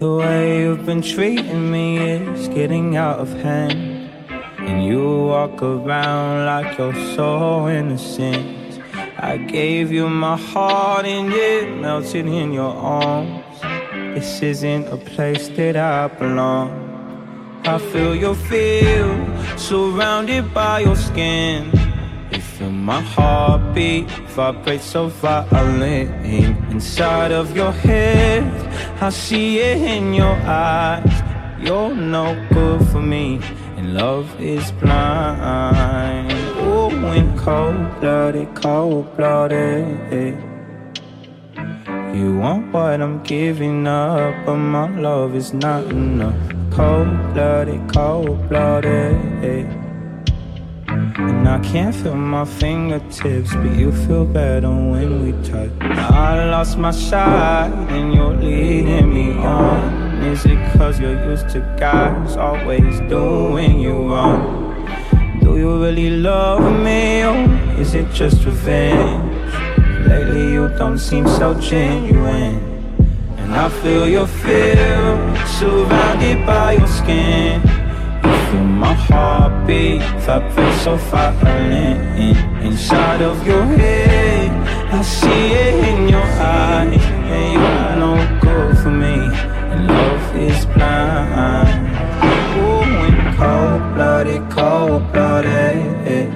The way you've been treating me is getting out of hand. And you walk around like you're so innocent. I gave you my heart and it melted in your arms. This isn't a place that I belong. I feel your feel surrounded by your skin. Feel my heartbeat vibrate so violent inside of your head. I see it in your eyes. You're no good for me, and love is blind. Oh, when cold blooded, cold blooded. You want what I'm giving up, but my love is not enough. Cold blooded, cold blooded. And I can't feel my fingertips, but you feel better when we touch. I lost my shot, and you're leading me on. Is it cause you're used to guys always doing you wrong? Do you really love me, or is it just revenge? Lately you don't seem so genuine. And I feel your fear surrounded by your skin my heartbeat vibrate so violent in, inside of your head. I see it in your eyes, and you're no good for me. And love is blind. Ooh, when cold blooded, cold blooded.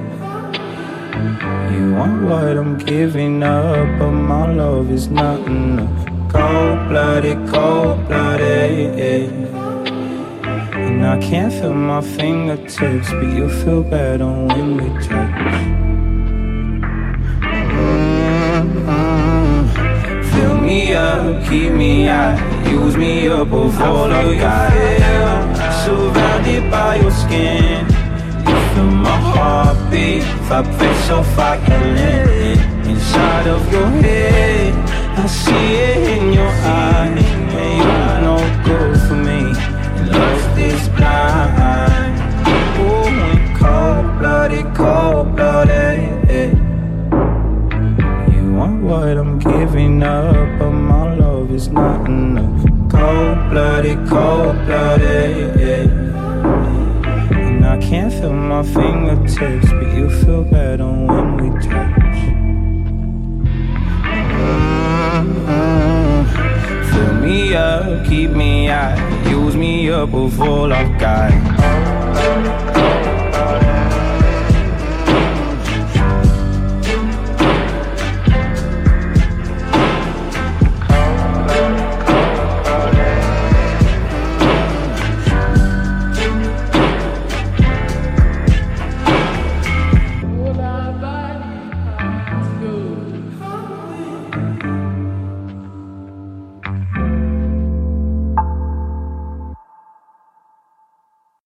You want what I'm giving up, but my love is not enough. Cold blooded, cold blooded. And I can't feel my fingertips, but you feel better when we touch. Mm-hmm. Fill me up, keep me out, use me up of all of your hair. Surrounded by your skin, you feel my heartbeat, vibrate so violent inside of your head. I see it in your eyes, up, but my love is not enough. Cold blooded, cold blooded. And I can't feel my fingertips, but you feel better when we touch. Mm-hmm. Fill me up, keep me out, use me up of all I've got.